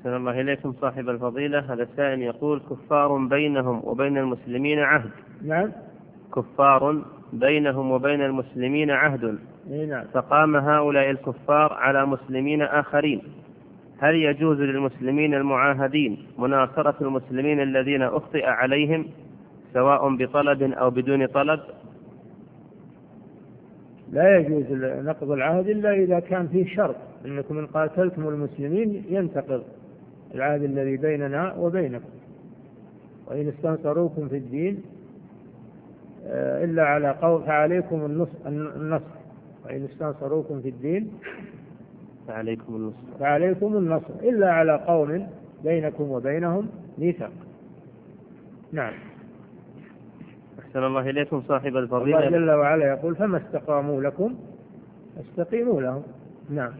أحسن الله إليكم صاحب الفضيلة. هذا السائل يقول كفار بينهم وبين المسلمين عهد. نعم. كفار بينهم وبين المسلمين عهد. اي نعم. فقام هؤلاء الكفار على مسلمين آخرين. هل يجوز للمسلمين المعاهدين مناصرة المسلمين الذين أخطئ عليهم سواء بطلب أو بدون طلب؟ لا يجوز نقض العهد إلا إذا كان فيه شرط. أنكم إن قاتلتم المسلمين ينتقض. العهد الذي بيننا وبينكم. وإن استنصروكم في الدين آه، إلا على قول فعليكم النصر. وإن استنصروكم في الدين فعليكم النصر. فعليكم النصر. إلا على قوم بينكم وبينهم ميثاق. نعم. أحسن الله إليكم صاحب الفضيلة. الله جل وعلا يقول فما استقاموا لكم استقيموا لهم. نعم.